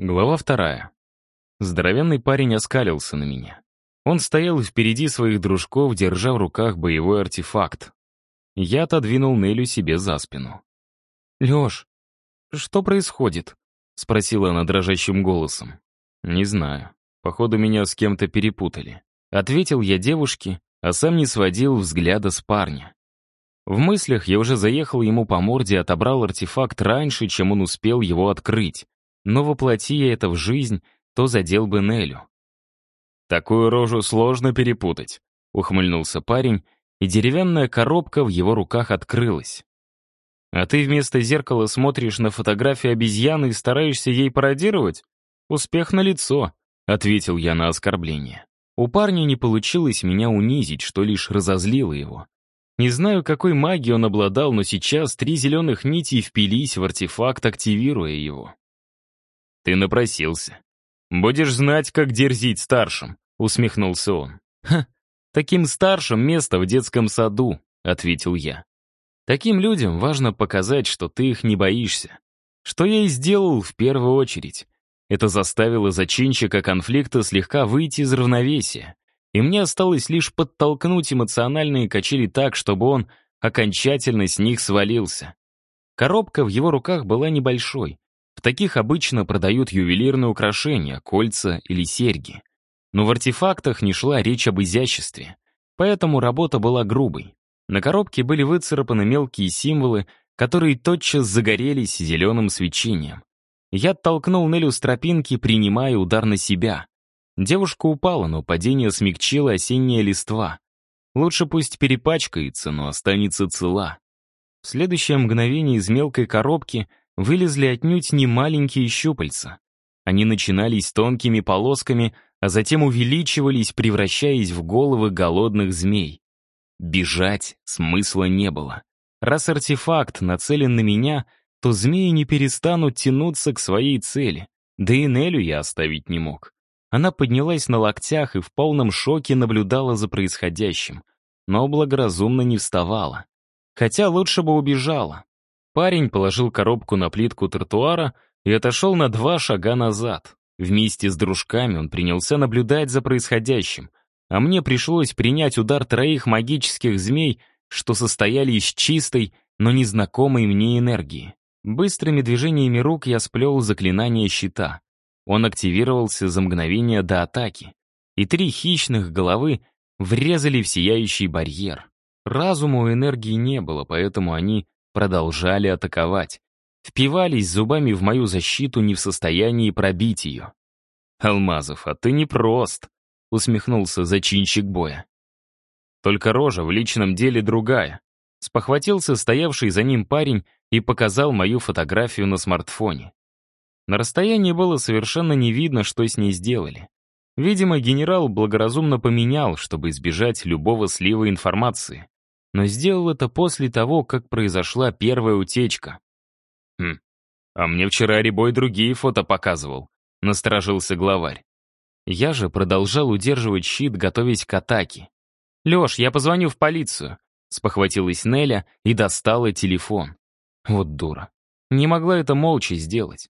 Глава вторая. Здоровенный парень оскалился на меня. Он стоял впереди своих дружков, держа в руках боевой артефакт. Я отодвинул Нелю себе за спину. «Лёш, что происходит?» — спросила она дрожащим голосом. «Не знаю. Походу, меня с кем-то перепутали». Ответил я девушке, а сам не сводил взгляда с парня. В мыслях я уже заехал ему по морде и отобрал артефакт раньше, чем он успел его открыть но воплоти я это в жизнь, то задел бы Нелю. «Такую рожу сложно перепутать», — ухмыльнулся парень, и деревянная коробка в его руках открылась. «А ты вместо зеркала смотришь на фотографию обезьяны и стараешься ей пародировать? Успех на лицо, ответил я на оскорбление. У парня не получилось меня унизить, что лишь разозлило его. Не знаю, какой магией он обладал, но сейчас три зеленых нити впились в артефакт, активируя его. «Ты напросился. Будешь знать, как дерзить старшим», — усмехнулся он. «Ха, таким старшим место в детском саду», — ответил я. «Таким людям важно показать, что ты их не боишься. Что я и сделал в первую очередь. Это заставило зачинщика конфликта слегка выйти из равновесия, и мне осталось лишь подтолкнуть эмоциональные качели так, чтобы он окончательно с них свалился. Коробка в его руках была небольшой, в таких обычно продают ювелирные украшения, кольца или серьги. Но в артефактах не шла речь об изяществе, поэтому работа была грубой. На коробке были выцарапаны мелкие символы, которые тотчас загорелись зеленым свечением. Я оттолкнул Нелю с тропинки, принимая удар на себя. Девушка упала, но падение смягчило осенняя листва. Лучше пусть перепачкается, но останется цела. В следующее мгновение из мелкой коробки вылезли отнюдь не маленькие щупальца. Они начинались тонкими полосками, а затем увеличивались, превращаясь в головы голодных змей. Бежать смысла не было. Раз артефакт нацелен на меня, то змеи не перестанут тянуться к своей цели. Да и Нелю я оставить не мог. Она поднялась на локтях и в полном шоке наблюдала за происходящим, но благоразумно не вставала. Хотя лучше бы убежала. Парень положил коробку на плитку тротуара и отошел на два шага назад. Вместе с дружками он принялся наблюдать за происходящим, а мне пришлось принять удар троих магических змей, что состояли из чистой, но незнакомой мне энергии. Быстрыми движениями рук я сплел заклинание щита. Он активировался за мгновение до атаки, и три хищных головы врезали в сияющий барьер. Разума у энергии не было, поэтому они продолжали атаковать. Впивались зубами в мою защиту, не в состоянии пробить ее. «Алмазов, а ты непрост», — усмехнулся зачинщик боя. Только рожа в личном деле другая. Спохватился стоявший за ним парень и показал мою фотографию на смартфоне. На расстоянии было совершенно не видно, что с ней сделали. Видимо, генерал благоразумно поменял, чтобы избежать любого слива информации но сделал это после того, как произошла первая утечка. «Хм, а мне вчера Рябой другие фото показывал», — насторожился главарь. Я же продолжал удерживать щит, готовясь к атаке. «Лёш, я позвоню в полицию», — спохватилась Неля и достала телефон. Вот дура. Не могла это молча сделать.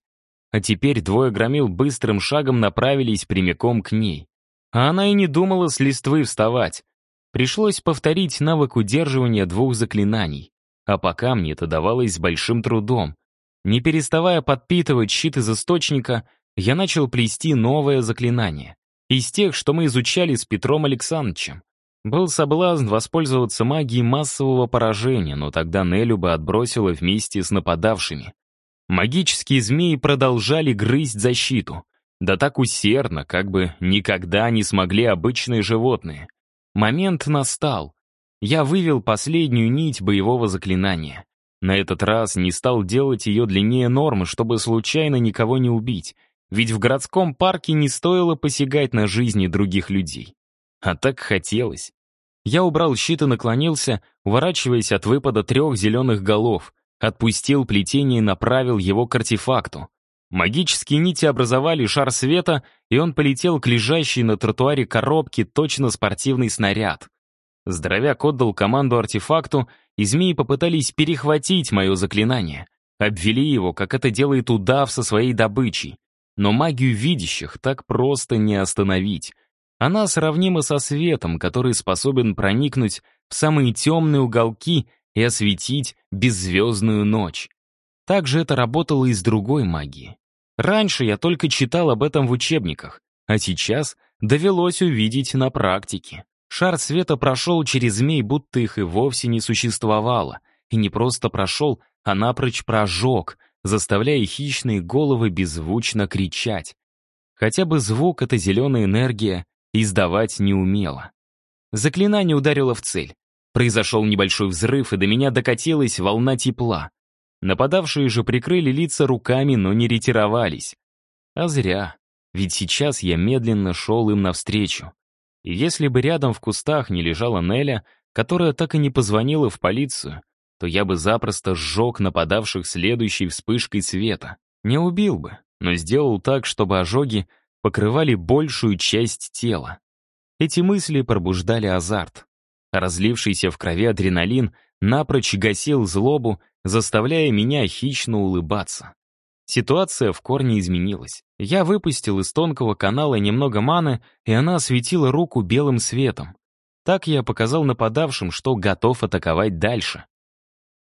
А теперь двое громил быстрым шагом направились прямиком к ней. А она и не думала с листвы вставать, Пришлось повторить навык удерживания двух заклинаний, а пока мне это давалось с большим трудом. Не переставая подпитывать щит из источника, я начал плести новое заклинание. Из тех, что мы изучали с Петром Александровичем. Был соблазн воспользоваться магией массового поражения, но тогда Нелю бы отбросила вместе с нападавшими. Магические змеи продолжали грызть защиту. Да так усердно, как бы никогда не смогли обычные животные — Момент настал. Я вывел последнюю нить боевого заклинания. На этот раз не стал делать ее длиннее нормы, чтобы случайно никого не убить, ведь в городском парке не стоило посягать на жизни других людей. А так хотелось. Я убрал щит и наклонился, уворачиваясь от выпада трех зеленых голов, отпустил плетение и направил его к артефакту. Магические нити образовали шар света, и он полетел к лежащей на тротуаре коробке точно спортивный снаряд. Здоровяк отдал команду артефакту, и змеи попытались перехватить мое заклинание. Обвели его, как это делает удав со своей добычей. Но магию видящих так просто не остановить. Она сравнима со светом, который способен проникнуть в самые темные уголки и осветить беззвездную ночь. Также это работало и с другой магией. Раньше я только читал об этом в учебниках, а сейчас довелось увидеть на практике. Шар света прошел через змей, будто их и вовсе не существовало. И не просто прошел, а напрочь прожег, заставляя хищные головы беззвучно кричать. Хотя бы звук эта зеленая энергия издавать не умела. Заклинание ударило в цель. Произошел небольшой взрыв, и до меня докатилась волна тепла. Нападавшие же прикрыли лица руками, но не ретировались. А зря, ведь сейчас я медленно шел им навстречу. И если бы рядом в кустах не лежала Неля, которая так и не позвонила в полицию, то я бы запросто сжег нападавших следующей вспышкой света. Не убил бы, но сделал так, чтобы ожоги покрывали большую часть тела. Эти мысли пробуждали азарт. Разлившийся в крови адреналин напрочь гасил злобу, заставляя меня хищно улыбаться. Ситуация в корне изменилась. Я выпустил из тонкого канала немного маны, и она осветила руку белым светом. Так я показал нападавшим, что готов атаковать дальше.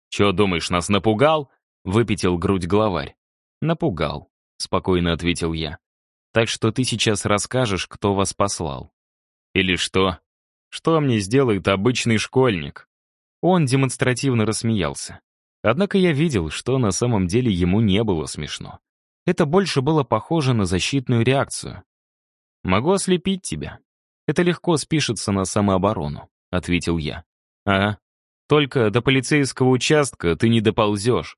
«Чё думаешь, нас напугал?» — выпятил грудь главарь. «Напугал», — спокойно ответил я. «Так что ты сейчас расскажешь, кто вас послал». «Или что? Что мне сделает обычный школьник?» Он демонстративно рассмеялся. Однако я видел, что на самом деле ему не было смешно. Это больше было похоже на защитную реакцию. «Могу ослепить тебя. Это легко спишется на самооборону», — ответил я. «Ага. Только до полицейского участка ты не доползешь».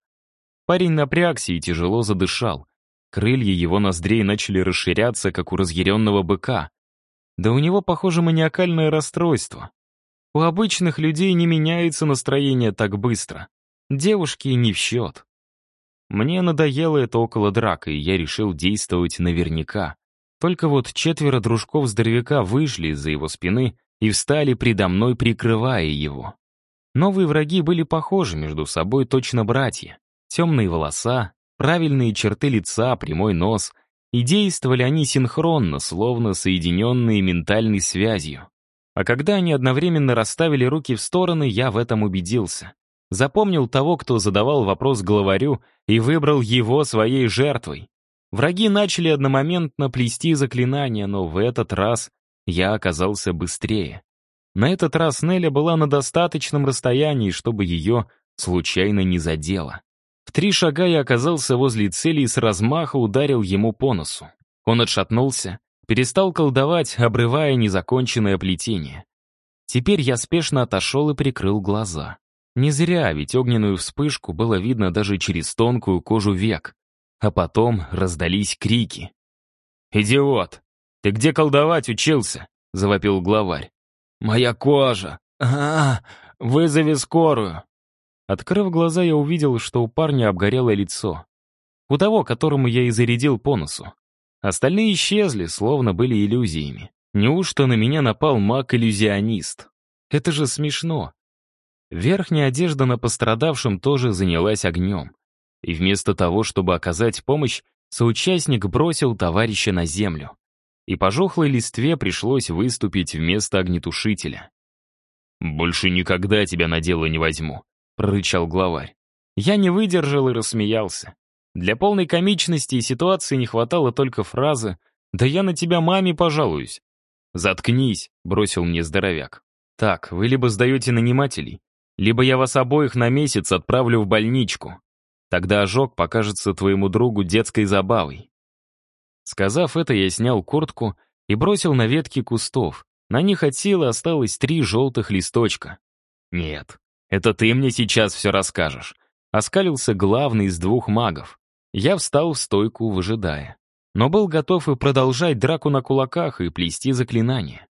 Парень напрягся и тяжело задышал. Крылья его ноздрей начали расширяться, как у разъяренного быка. Да у него, похоже, маниакальное расстройство. У обычных людей не меняется настроение так быстро. Девушки не в счет. Мне надоело это около драка, и я решил действовать наверняка. Только вот четверо дружков здоровяка вышли из-за его спины и встали предо мной, прикрывая его. Новые враги были похожи между собой точно братья. Темные волоса, правильные черты лица, прямой нос. И действовали они синхронно, словно соединенные ментальной связью. А когда они одновременно расставили руки в стороны, я в этом убедился. Запомнил того, кто задавал вопрос главарю, и выбрал его своей жертвой. Враги начали одномоментно плести заклинания, но в этот раз я оказался быстрее. На этот раз Неля была на достаточном расстоянии, чтобы ее случайно не задело. В три шага я оказался возле цели и с размаха ударил ему по носу. Он отшатнулся, перестал колдовать, обрывая незаконченное плетение. Теперь я спешно отошел и прикрыл глаза. Не зря, ведь огненную вспышку было видно даже через тонкую кожу век. А потом раздались крики. «Идиот! Ты где колдовать учился?» — завопил главарь. «Моя кожа! А, -а, -а Вызови скорую!» Открыв глаза, я увидел, что у парня обгорело лицо. У того, которому я и зарядил по носу. Остальные исчезли, словно были иллюзиями. Неужто на меня напал маг-иллюзионист? Это же смешно. Верхняя одежда на пострадавшем тоже занялась огнем. И вместо того, чтобы оказать помощь, соучастник бросил товарища на землю. И по жухлой листве пришлось выступить вместо огнетушителя. «Больше никогда тебя на дело не возьму», — прорычал главарь. Я не выдержал и рассмеялся. Для полной комичности и ситуации не хватало только фразы «Да я на тебя маме пожалуюсь». «Заткнись», — бросил мне здоровяк. «Так, вы либо сдаете нанимателей, либо я вас обоих на месяц отправлю в больничку. Тогда ожог покажется твоему другу детской забавой». Сказав это, я снял куртку и бросил на ветки кустов. На них от силы осталось три желтых листочка. «Нет, это ты мне сейчас все расскажешь», — оскалился главный из двух магов. Я встал в стойку, выжидая. Но был готов и продолжать драку на кулаках и плести заклинания.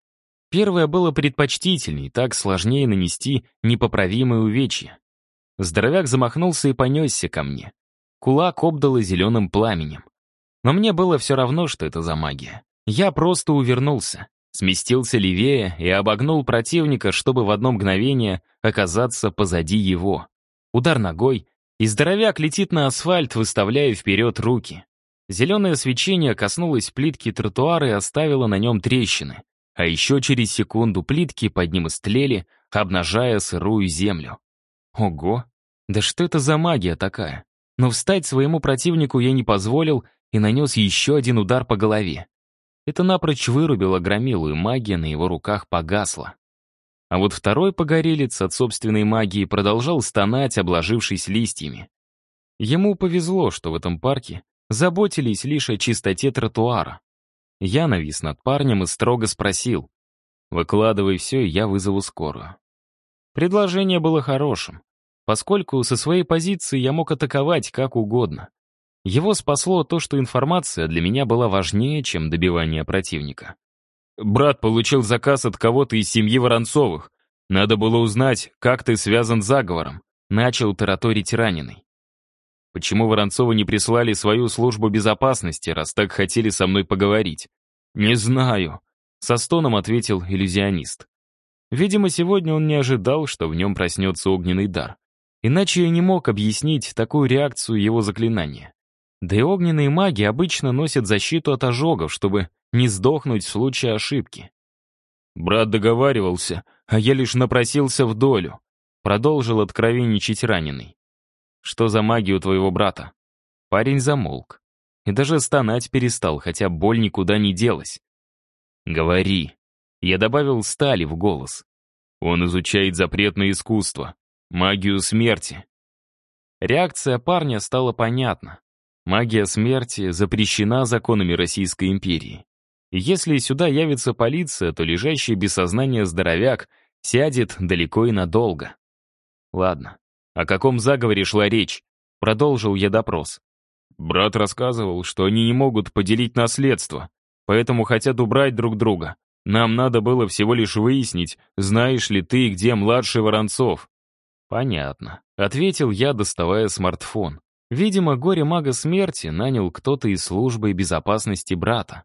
Первое было предпочтительней, так сложнее нанести непоправимые увечья. Здоровяк замахнулся и понесся ко мне. Кулак обдало зеленым пламенем. Но мне было все равно, что это за магия. Я просто увернулся, сместился левее и обогнул противника, чтобы в одно мгновение оказаться позади его. Удар ногой, и здоровяк летит на асфальт, выставляя вперед руки. Зеленое свечение коснулось плитки тротуара и оставило на нем трещины. А еще через секунду плитки под ним истлели, обнажая сырую землю. Ого! Да что это за магия такая? Но встать своему противнику я не позволил и нанес еще один удар по голове. Это напрочь вырубило громилу, и магия на его руках погасла. А вот второй погорелец от собственной магии продолжал стонать, обложившись листьями. Ему повезло, что в этом парке заботились лишь о чистоте тротуара. Я навис над парнем и строго спросил. «Выкладывай все, и я вызову скорую». Предложение было хорошим, поскольку со своей позиции я мог атаковать как угодно. Его спасло то, что информация для меня была важнее, чем добивание противника. «Брат получил заказ от кого-то из семьи Воронцовых. Надо было узнать, как ты связан с заговором», — начал тараторить раненый. «Почему Воронцовы не прислали свою службу безопасности, раз так хотели со мной поговорить?» «Не знаю», — со стоном ответил иллюзионист. Видимо, сегодня он не ожидал, что в нем проснется огненный дар. Иначе я не мог объяснить такую реакцию его заклинания. Да и огненные маги обычно носят защиту от ожогов, чтобы не сдохнуть в случае ошибки. Брат договаривался, а я лишь напросился в долю. Продолжил откровенничать раненый. Что за магия у твоего брата? Парень замолк. И даже стонать перестал, хотя боль никуда не делась. «Говори». Я добавил стали в голос. Он изучает запретное искусство, магию смерти. Реакция парня стала понятна. Магия смерти запрещена законами Российской империи. Если сюда явится полиция, то лежащий без сознания здоровяк сядет далеко и надолго. Ладно, о каком заговоре шла речь? Продолжил я допрос. Брат рассказывал, что они не могут поделить наследство, поэтому хотят убрать друг друга. Нам надо было всего лишь выяснить, знаешь ли ты, где младший Воронцов. Понятно, ответил я, доставая смартфон. Видимо, горе-мага смерти нанял кто-то из службы безопасности брата.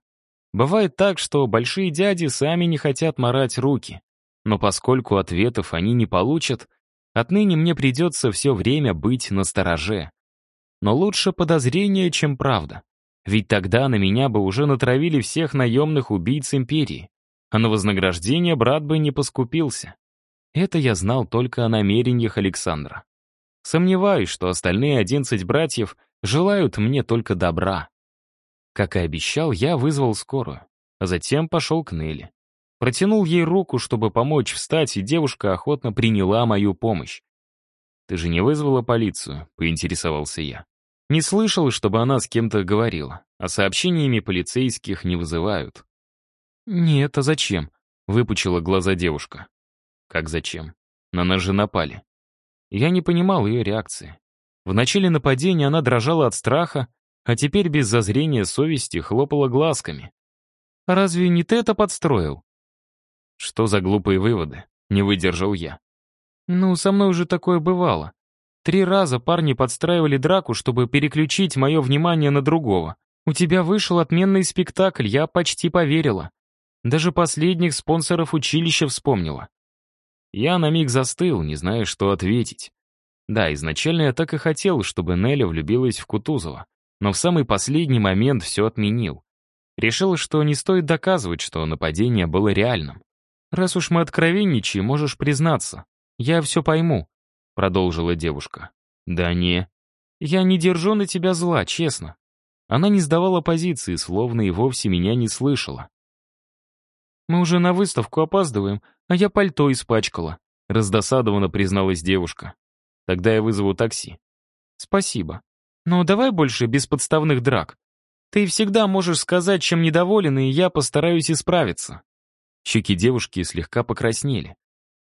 Бывает так, что большие дяди сами не хотят морать руки. Но поскольку ответов они не получат, отныне мне придется все время быть на стороже. Но лучше подозрение, чем правда. Ведь тогда на меня бы уже натравили всех наемных убийц империи, а на вознаграждение брат бы не поскупился. Это я знал только о намерениях Александра. Сомневаюсь, что остальные одиннадцать братьев желают мне только добра. Как и обещал, я вызвал скорую, а затем пошел к Нелли. Протянул ей руку, чтобы помочь встать, и девушка охотно приняла мою помощь. «Ты же не вызвала полицию?» — поинтересовался я. Не слышал, чтобы она с кем-то говорила, а сообщениями полицейских не вызывают. «Нет, а зачем?» — выпучила глаза девушка. «Как зачем? На нас же напали. Я не понимал ее реакции. В начале нападения она дрожала от страха, а теперь без зазрения совести хлопала глазками. «Разве не ты это подстроил?» «Что за глупые выводы?» — не выдержал я. «Ну, со мной уже такое бывало. Три раза парни подстраивали драку, чтобы переключить мое внимание на другого. У тебя вышел отменный спектакль, я почти поверила. Даже последних спонсоров училища вспомнила. Я на миг застыл, не зная, что ответить. Да, изначально я так и хотел, чтобы Неля влюбилась в Кутузова, но в самый последний момент все отменил. Решил, что не стоит доказывать, что нападение было реальным. «Раз уж мы откровенничаем, можешь признаться. Я все пойму», — продолжила девушка. «Да не. Я не держу на тебя зла, честно». Она не сдавала позиции, словно и вовсе меня не слышала. «Мы уже на выставку опаздываем, а я пальто испачкала», — раздосадованно призналась девушка. «Тогда я вызову такси». «Спасибо. Но давай больше без подставных драк. Ты всегда можешь сказать, чем недоволен, и я постараюсь исправиться». Щеки девушки слегка покраснели.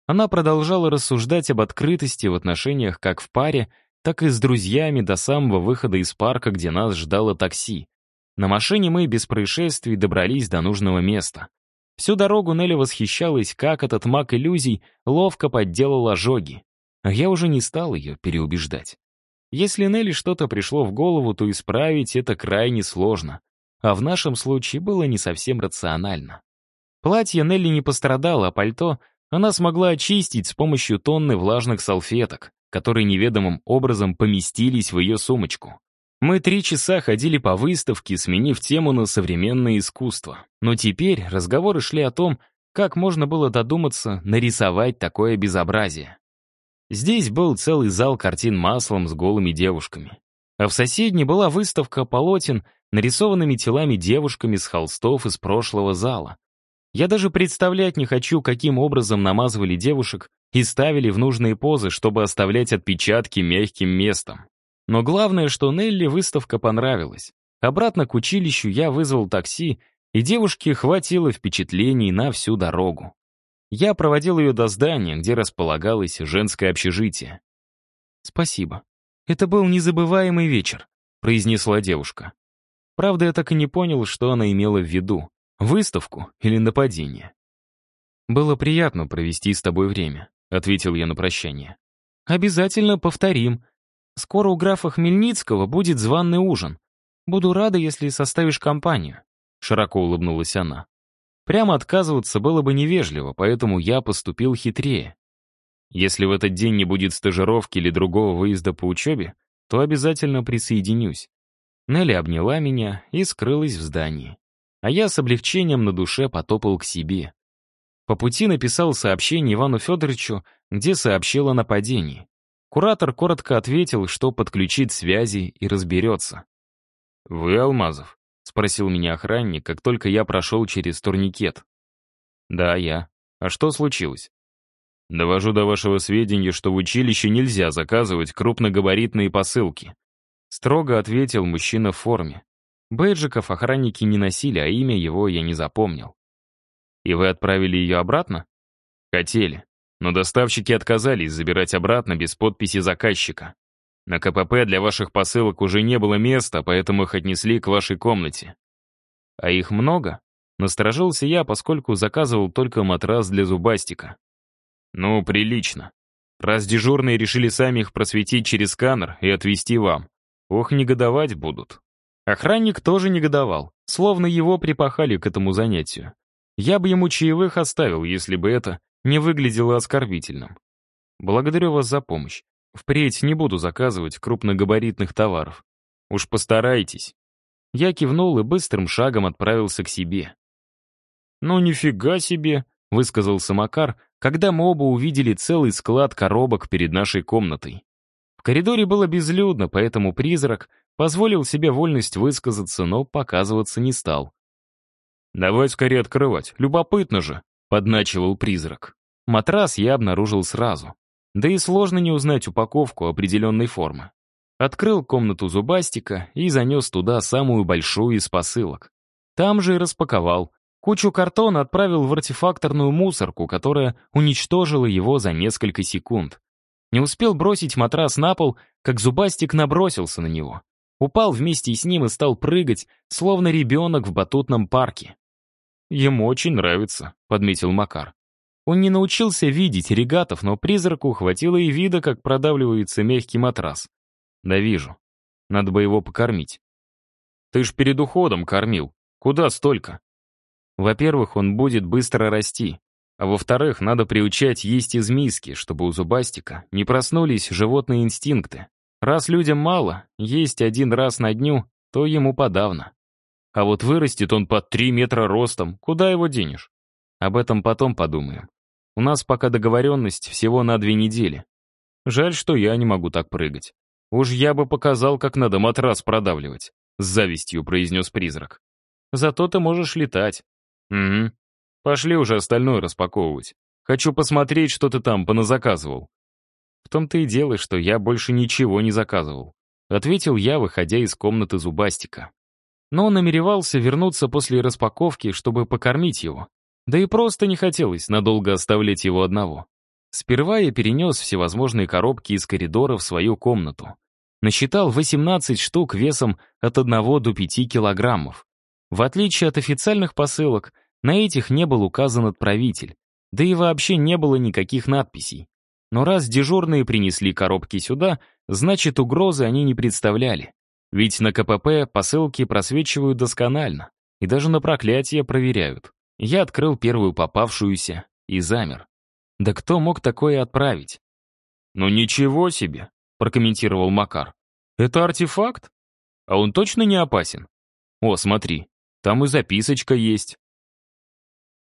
Она продолжала рассуждать об открытости в отношениях как в паре, так и с друзьями до самого выхода из парка, где нас ждало такси. На машине мы без происшествий добрались до нужного места. Всю дорогу Нелли восхищалась, как этот маг иллюзий ловко подделал ожоги. А я уже не стал ее переубеждать. Если Нелли что-то пришло в голову, то исправить это крайне сложно. А в нашем случае было не совсем рационально. Платье Нелли не пострадало, а пальто она смогла очистить с помощью тонны влажных салфеток, которые неведомым образом поместились в ее сумочку. Мы три часа ходили по выставке, сменив тему на современное искусство. Но теперь разговоры шли о том, как можно было додуматься нарисовать такое безобразие. Здесь был целый зал картин маслом с голыми девушками. А в соседней была выставка полотен, нарисованными телами девушками с холстов из прошлого зала. Я даже представлять не хочу, каким образом намазывали девушек и ставили в нужные позы, чтобы оставлять отпечатки мягким местом. Но главное, что Нелли выставка понравилась. Обратно к училищу я вызвал такси, и девушке хватило впечатлений на всю дорогу. Я проводил ее до здания, где располагалось женское общежитие. «Спасибо. Это был незабываемый вечер», — произнесла девушка. Правда, я так и не понял, что она имела в виду. Выставку или нападение. «Было приятно провести с тобой время», — ответил я на прощание. «Обязательно повторим», Скоро у графа Хмельницкого будет званный ужин. Буду рада, если составишь компанию», — широко улыбнулась она. Прямо отказываться было бы невежливо, поэтому я поступил хитрее. Если в этот день не будет стажировки или другого выезда по учебе, то обязательно присоединюсь. Нелли обняла меня и скрылась в здании. А я с облегчением на душе потопал к себе. По пути написал сообщение Ивану Федоровичу, где сообщил о нападении. Куратор коротко ответил, что подключит связи и разберется. «Вы Алмазов?» — спросил меня охранник, как только я прошел через турникет. «Да, я. А что случилось?» «Довожу до вашего сведения, что в училище нельзя заказывать крупногабаритные посылки», — строго ответил мужчина в форме. Бейджиков охранники не носили, а имя его я не запомнил. «И вы отправили ее обратно?» «Хотели но доставщики отказались забирать обратно без подписи заказчика. На КПП для ваших посылок уже не было места, поэтому их отнесли к вашей комнате. А их много? Насторожился я, поскольку заказывал только матрас для зубастика. Ну, прилично. Раз дежурные решили сами их просветить через сканер и отвезти вам. Ох, негодовать будут. Охранник тоже негодовал, словно его припахали к этому занятию. Я бы ему чаевых оставил, если бы это не выглядело оскорбительным. Благодарю вас за помощь. Впредь не буду заказывать крупногабаритных товаров. Уж постарайтесь. Я кивнул и быстрым шагом отправился к себе. «Ну нифига себе», — высказался Макар, когда мы оба увидели целый склад коробок перед нашей комнатой. В коридоре было безлюдно, поэтому призрак позволил себе вольность высказаться, но показываться не стал. «Давай скорее открывать, любопытно же», подначивал призрак. Матрас я обнаружил сразу. Да и сложно не узнать упаковку определенной формы. Открыл комнату зубастика и занес туда самую большую из посылок. Там же и распаковал. Кучу картона отправил в артефакторную мусорку, которая уничтожила его за несколько секунд. Не успел бросить матрас на пол, как зубастик набросился на него. Упал вместе с ним и стал прыгать, словно ребенок в батутном парке. «Ему очень нравится», — подметил Макар. Он не научился видеть регатов, но призраку хватило и вида, как продавливается мягкий матрас. «Да вижу. Надо бы его покормить». «Ты ж перед уходом кормил. Куда столько?» «Во-первых, он будет быстро расти. А во-вторых, надо приучать есть из миски, чтобы у зубастика не проснулись животные инстинкты. Раз людям мало, есть один раз на дню, то ему подавно. А вот вырастет он под 3 метра ростом, куда его денешь? Об этом потом подумаем. У нас пока договоренность всего на две недели. Жаль, что я не могу так прыгать. Уж я бы показал, как надо матрас продавливать, с завистью произнес призрак. Зато ты можешь летать. Угу. Пошли уже остальное распаковывать. Хочу посмотреть, что ты там поназаказывал. В том-то и дело, что я больше ничего не заказывал. Ответил я, выходя из комнаты зубастика но намеревался вернуться после распаковки, чтобы покормить его. Да и просто не хотелось надолго оставлять его одного. Сперва я перенес всевозможные коробки из коридора в свою комнату. Насчитал 18 штук весом от 1 до 5 килограммов. В отличие от официальных посылок, на этих не был указан отправитель, да и вообще не было никаких надписей. Но раз дежурные принесли коробки сюда, значит угрозы они не представляли. Ведь на КПП посылки просвечивают досконально, и даже на проклятие проверяют. Я открыл первую попавшуюся и замер. Да кто мог такое отправить? «Ну ничего себе», — прокомментировал Макар. «Это артефакт?» А он точно не опасен? О, смотри, там и записочка есть.